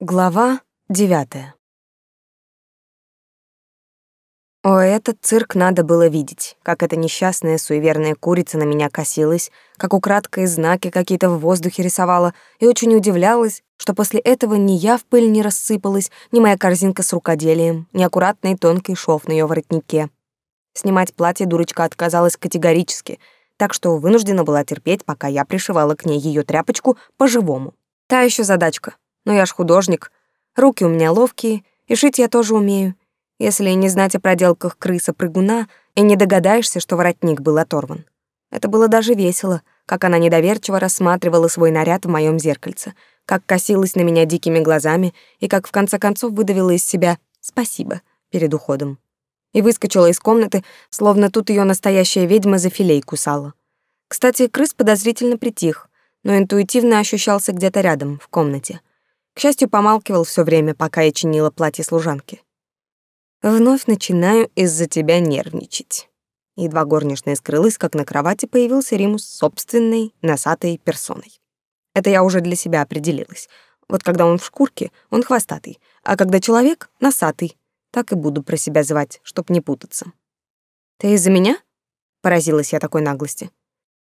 Глава девятая. О, этот цирк надо было видеть, как эта несчастная суеверная курица на меня косилась, как украдкой знаки какие-то в воздухе рисовала, и очень удивлялась, что после этого ни я в пыль не рассыпалась, ни моя корзинка с рукоделием, ни аккуратный тонкий шов на ее воротнике. Снимать платье дурочка отказалась категорически, так что вынуждена была терпеть, пока я пришивала к ней ее тряпочку по-живому. Та еще задачка — но я ж художник. Руки у меня ловкие, и шить я тоже умею. Если не знать о проделках крыса-прыгуна, и не догадаешься, что воротник был оторван. Это было даже весело, как она недоверчиво рассматривала свой наряд в моем зеркальце, как косилась на меня дикими глазами и как в конце концов выдавила из себя «спасибо» перед уходом. И выскочила из комнаты, словно тут ее настоящая ведьма за филей кусала. Кстати, крыс подозрительно притих, но интуитивно ощущался где-то рядом, в комнате. К счастью, помалкивал все время, пока я чинила платье служанки. Вновь начинаю из-за тебя нервничать. Едва горничная скрылась, как на кровати появился Римус собственной носатой персоной. Это я уже для себя определилась. Вот когда он в шкурке, он хвостатый, а когда человек — носатый. Так и буду про себя звать, чтоб не путаться. «Ты из-за меня?» — поразилась я такой наглости.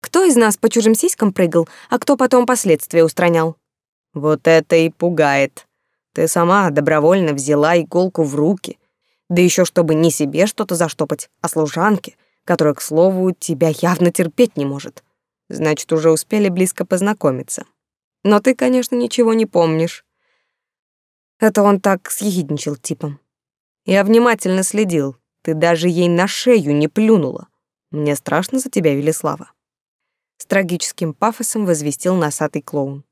«Кто из нас по чужим сиськам прыгал, а кто потом последствия устранял?» Вот это и пугает. Ты сама добровольно взяла иголку в руки, да еще чтобы не себе что-то заштопать, а служанке, которая, к слову, тебя явно терпеть не может. Значит, уже успели близко познакомиться. Но ты, конечно, ничего не помнишь. Это он так съехидничал типом. Я внимательно следил. Ты даже ей на шею не плюнула. Мне страшно за тебя, Велислава. С трагическим пафосом возвестил носатый клоун.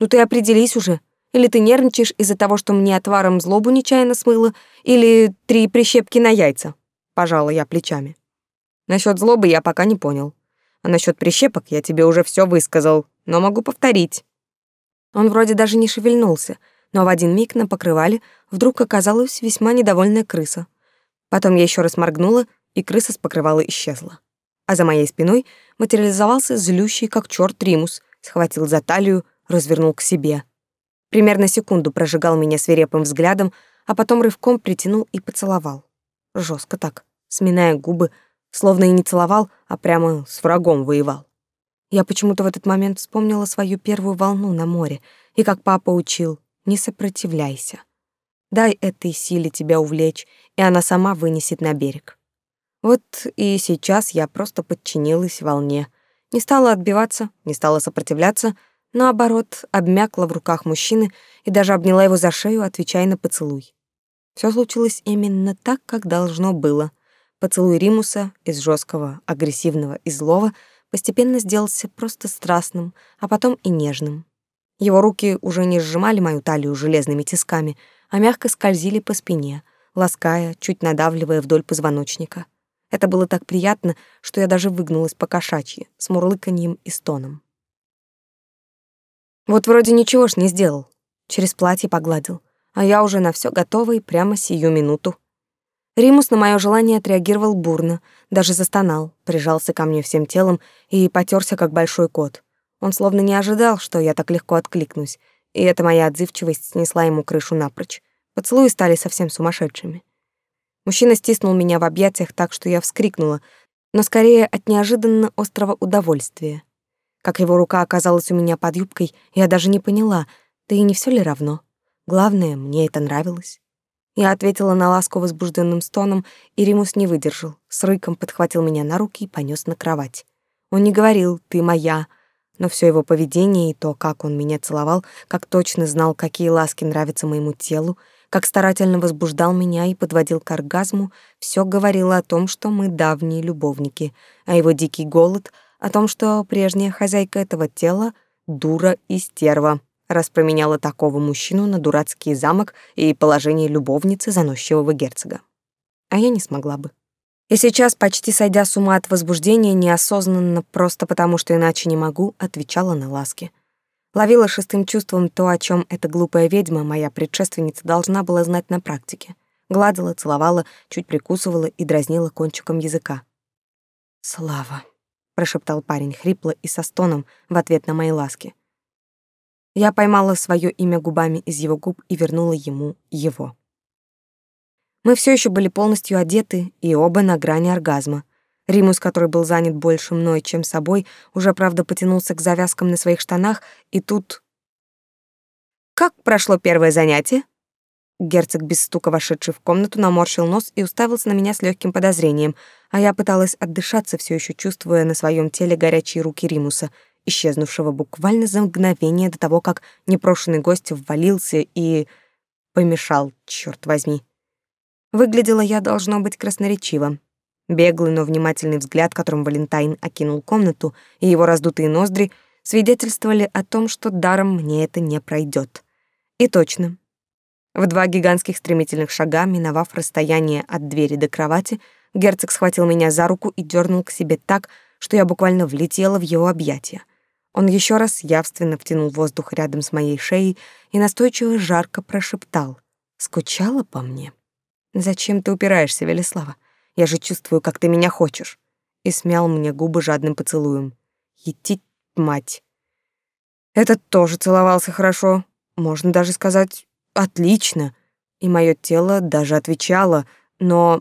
Ну ты определись уже. Или ты нервничаешь из-за того, что мне отваром злобу нечаянно смыло, или три прищепки на яйца. Пожала я плечами. Насчет злобы я пока не понял. А насчет прищепок я тебе уже все высказал, но могу повторить. Он вроде даже не шевельнулся, но в один миг на покрывале вдруг оказалась весьма недовольная крыса. Потом я еще раз моргнула, и крыса с покрывала исчезла. А за моей спиной материализовался злющий, как черт Римус, схватил за талию, развернул к себе. Примерно секунду прожигал меня свирепым взглядом, а потом рывком притянул и поцеловал. Жестко так, сминая губы, словно и не целовал, а прямо с врагом воевал. Я почему-то в этот момент вспомнила свою первую волну на море, и как папа учил, не сопротивляйся. Дай этой силе тебя увлечь, и она сама вынесет на берег. Вот и сейчас я просто подчинилась волне. Не стала отбиваться, не стала сопротивляться — наоборот, обмякла в руках мужчины и даже обняла его за шею, отвечая на поцелуй. Все случилось именно так, как должно было. Поцелуй Римуса из жесткого, агрессивного и злого постепенно сделался просто страстным, а потом и нежным. Его руки уже не сжимали мою талию железными тисками, а мягко скользили по спине, лаская, чуть надавливая вдоль позвоночника. Это было так приятно, что я даже выгнулась по кошачьи, с мурлыканьем и стоном. Вот вроде ничего ж не сделал. Через платье погладил. А я уже на все готова и прямо сию минуту. Римус на мое желание отреагировал бурно, даже застонал, прижался ко мне всем телом и потерся, как большой кот. Он словно не ожидал, что я так легко откликнусь, и эта моя отзывчивость снесла ему крышу напрочь. Поцелуи стали совсем сумасшедшими. Мужчина стиснул меня в объятиях так, что я вскрикнула, но скорее от неожиданно острого удовольствия. Как его рука оказалась у меня под юбкой, я даже не поняла, да и не все ли равно. Главное, мне это нравилось. Я ответила на ласку возбужденным стоном, и Римус не выдержал. С рыком подхватил меня на руки и понес на кровать. Он не говорил «ты моя», но все его поведение и то, как он меня целовал, как точно знал, какие ласки нравятся моему телу, как старательно возбуждал меня и подводил к оргазму, все говорило о том, что мы давние любовники, а его дикий голод — о том, что прежняя хозяйка этого тела — дура и стерва, раз променяла такого мужчину на дурацкий замок и положение любовницы заносчивого герцога. А я не смогла бы. И сейчас, почти сойдя с ума от возбуждения, неосознанно, просто потому что иначе не могу, отвечала на ласки. Ловила шестым чувством то, о чем эта глупая ведьма, моя предшественница, должна была знать на практике. Гладила, целовала, чуть прикусывала и дразнила кончиком языка. «Слава!» Прошептал парень хрипло и со стоном в ответ на мои ласки. Я поймала свое имя губами из его губ и вернула ему его. Мы все еще были полностью одеты и оба на грани оргазма. Римус, который был занят больше мной, чем собой, уже, правда, потянулся к завязкам на своих штанах, и тут... «Как прошло первое занятие?» Герцог, без стука вошедший в комнату, наморщил нос и уставился на меня с легким подозрением, а я пыталась отдышаться, все еще чувствуя на своем теле горячие руки Римуса, исчезнувшего буквально за мгновение до того, как непрошенный гость ввалился и... помешал, черт возьми. Выглядела я, должно быть, красноречиво. Беглый, но внимательный взгляд, которым Валентайн окинул комнату, и его раздутые ноздри свидетельствовали о том, что даром мне это не пройдет. И точно, в два гигантских стремительных шага, миновав расстояние от двери до кровати, герцог схватил меня за руку и дернул к себе так, что я буквально влетела в его объятия. Он еще раз явственно втянул воздух рядом с моей шеей и настойчиво жарко прошептал. «Скучала по мне?» «Зачем ты упираешься, Велислава? Я же чувствую, как ты меня хочешь». И смял мне губы жадным поцелуем. «Етить, мать!» Этот тоже целовался хорошо. Можно даже сказать, отлично, и мое тело даже отвечало, но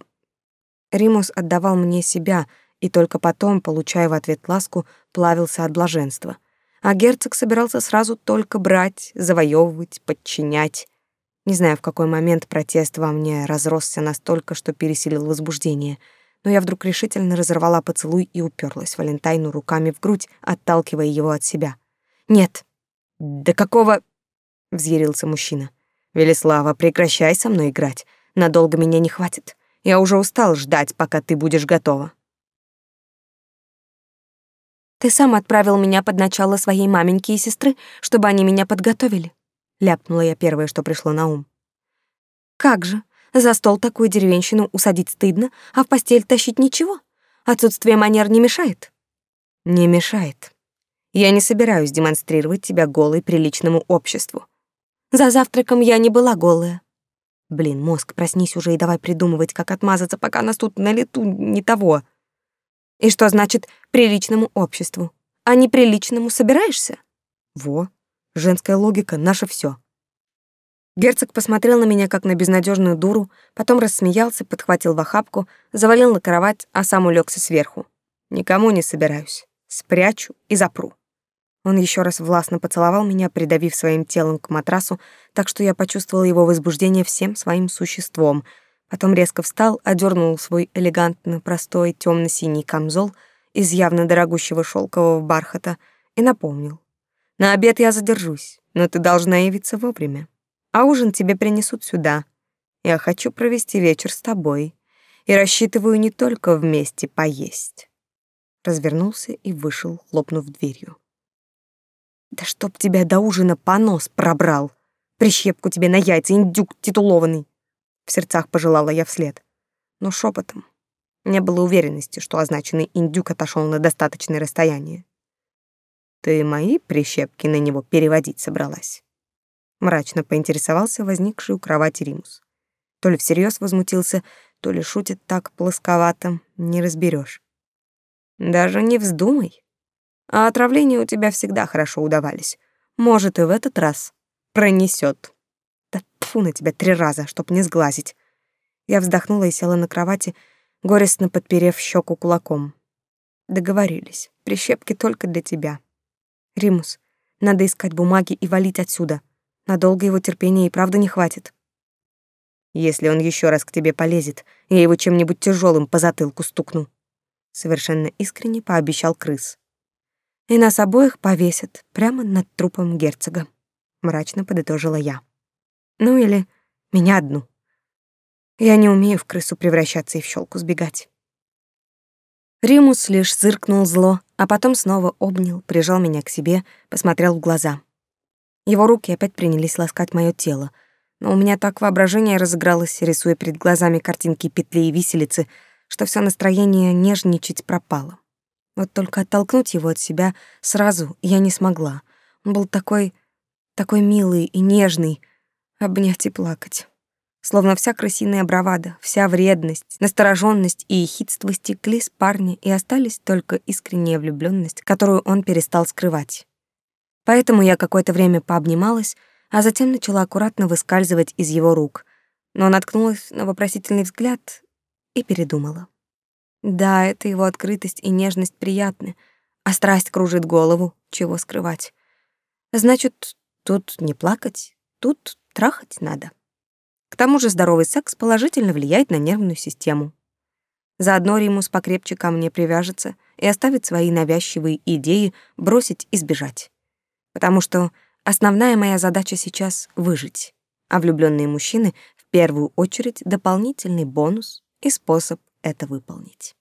Римус отдавал мне себя, и только потом, получая в ответ ласку, плавился от блаженства. А герцог собирался сразу только брать, завоевывать, подчинять. Не знаю, в какой момент протест во мне разросся настолько, что пересилил возбуждение, но я вдруг решительно разорвала поцелуй и уперлась Валентайну руками в грудь, отталкивая его от себя. «Нет!» «Да какого...» — взъярился мужчина. Велислава, прекращай со мной играть. Надолго меня не хватит. Я уже устал ждать, пока ты будешь готова. Ты сам отправил меня под начало своей маменьки и сестры, чтобы они меня подготовили. Ляпнула я первое, что пришло на ум. Как же, за стол такую деревенщину усадить стыдно, а в постель тащить ничего? Отсутствие манер не мешает? Не мешает. Я не собираюсь демонстрировать тебя голой приличному обществу. За завтраком я не была голая. Блин, мозг, проснись уже и давай придумывать, как отмазаться, пока нас тут на лету не того. И что значит приличному обществу? А неприличному собираешься? Во, женская логика — наше все. Герцог посмотрел на меня, как на безнадежную дуру, потом рассмеялся, подхватил в охапку, завалил на кровать, а сам улегся сверху. Никому не собираюсь. Спрячу и запру. Он еще раз властно поцеловал меня, придавив своим телом к матрасу, так что я почувствовала его возбуждение всем своим существом. Потом резко встал, одернул свой элегантно простой темно-синий камзол из явно дорогущего шелкового бархата и напомнил. «На обед я задержусь, но ты должна явиться вовремя. А ужин тебе принесут сюда. Я хочу провести вечер с тобой и рассчитываю не только вместе поесть». Развернулся и вышел, хлопнув дверью. Да чтоб тебя до ужина понос пробрал. Прищепку тебе на яйца, индюк титулованный. В сердцах пожелала я вслед. Но шепотом. Не было уверенности, что означенный индюк отошел на достаточное расстояние. Ты мои прищепки на него переводить собралась? Мрачно поинтересовался возникший у кровати Римус. То ли всерьез возмутился, то ли шутит так плосковато, не разберешь. Даже не вздумай. А отравления у тебя всегда хорошо удавались. Может, и в этот раз пронесет. Да тфу на тебя три раза, чтоб не сглазить. Я вздохнула и села на кровати, горестно подперев щеку кулаком. Договорились. Прищепки только для тебя. Римус, надо искать бумаги и валить отсюда. Надолго его терпения и правда не хватит. Если он еще раз к тебе полезет, я его чем-нибудь тяжелым по затылку стукну. Совершенно искренне пообещал крыс и нас обоих повесят прямо над трупом герцога», — мрачно подытожила я. «Ну или меня одну. Я не умею в крысу превращаться и в щелку сбегать». Римус лишь зыркнул зло, а потом снова обнял, прижал меня к себе, посмотрел в глаза. Его руки опять принялись ласкать мое тело, но у меня так воображение разыгралось, рисуя перед глазами картинки петли и виселицы, что все настроение нежничать пропало. Вот только оттолкнуть его от себя сразу я не смогла. Он был такой, такой милый и нежный, обнять и плакать. Словно вся крысиная бравада, вся вредность, настороженность и ехидство стекли с парня и остались только искренняя влюбленность, которую он перестал скрывать. Поэтому я какое-то время пообнималась, а затем начала аккуратно выскальзывать из его рук, но наткнулась на вопросительный взгляд и передумала. Да, это его открытость и нежность приятны, а страсть кружит голову, чего скрывать. Значит, тут не плакать, тут трахать надо. К тому же здоровый секс положительно влияет на нервную систему. Заодно Римус покрепче ко мне привяжется и оставит свои навязчивые идеи бросить и сбежать. Потому что основная моя задача сейчас — выжить, а влюбленные мужчины — в первую очередь дополнительный бонус и способ это выполнить.